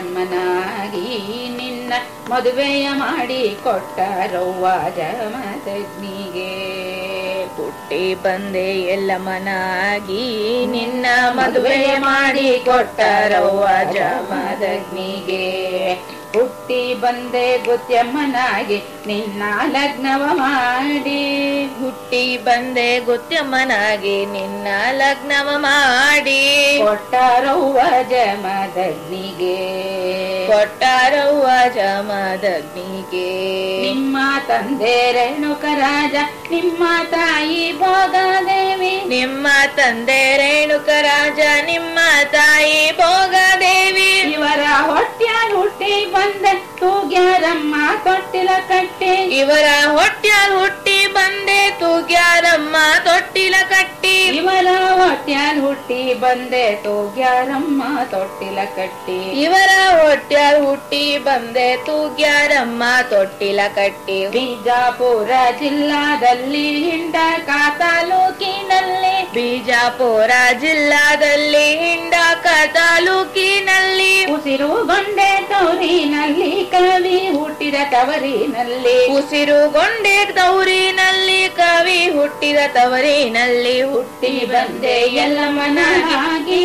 ಗುತ್ಯಮ್ಮನಾಗಿ ನಿನ್ನ ಮದುವೆಯ ಮಾಡಿ ಕೊಟ್ಟರವ್ವ ಜಮದಗ್ನಿಗೆ ಹುಟ್ಟಿ ಬಂದೆ ಎಲ್ಲ ಮನಾಗಿ ನಿನ್ನ ಮದುವೆ ಮಾಡಿ ಕೊಟ್ಟರವ್ವ ಜಮದಗ್ನಿಗೆ ಹುಟ್ಟಿ ಬಂದೆ ಗುತ್ಯಮ್ಮನಾಗಿ ನಿನ್ನ ಲಗ್ನವ ಮಾಡಿ. ಹುಟ್ಟಿ ಬಂದೆ ಗೊತ್ತಮ್ಮನಾಗಿ ನಿನ್ನ ಲಗ್ನವ ಮಾಡಿ. ಕೊಟ್ಟಾರವ್ವ ಜಮದಗ್ನಿಗೆ. ಕೊಟ್ಟಾರವ್ವ ಜಮದಗ್ನಿಗೆ. ನಿಮ್ಮ ತಂದೆ ರೇಣುಕ ರಾಜ ನಿಮ್ಮ ತಾಯಿ ಭೋಗದೇವಿ. ನಿಮ್ಮ ತಂದೆ ರೇಣುಕ ರಾಜ ನಿಮ್ಮ ತಾಯಿ ಭೋಗದೇವಿ. ಇವರ ಹೊಟ್ಟೆಯ ಹುಟ್ಟಿ ಬಂದೆ ತೂಗ್ಯಾರಮ್ಮ ತೊಟ್ಟಿಲ ಕಟ್ಟೆ. ಇವರ ಹೊಟ್ಟೆ ಹುಟ್ಟಿ ಬಂದೆ ತೂಗ್ಯಾರಮ್ಮ ತೊಟ್ಟಿಲ ಕಟ್ಟಿ. ಇವರ ಹೊಟ್ಯಾಲ್ ಹುಟ್ಟಿ ಬಂದೆ ತೂಗ್ಯಾರಮ್ಮ ತೊಟ್ಟಿಲ ಕಟ್ಟಿ. ಇವರ ಹೊಟ್ಯಾಲ್ ಹುಟ್ಟಿ ಬಂದೆ ತೂಗ್ಯಾರಮ್ಮ ತೊಟ್ಟಿಲ ಕಟ್ಟಿ. ಬಿಜಾಪುರ ಜಿಲ್ಲಾದಲ್ಲಿ ಹಿಂಡಕ ತಾಲೂಕಿನಲ್ಲಿ ಬಿಜಾಪುರ ಜಿಲ್ಲಾದಲ್ಲಿ ಹಿಂಡಕ ತಾಲೂಕಿನಲ್ಲಿ ಉಸಿರುಗೊಂಡೆ ತೌರಿನಲ್ಲಿ ಕವಿ ಹುಟ್ಟಿದ ತವರಿನಲ್ಲಿ. ಉಸಿರುಗೊಂಡೆ ದೌರಿನಲ್ಲಿ ಕವಿ ಹುಟ್ಟಿದ ತವರಿನಲ್ಲಿ ಹುಟ್ಟಿ ಬಂದೆ ಎಲ್ಲ ಮನಾಗಿ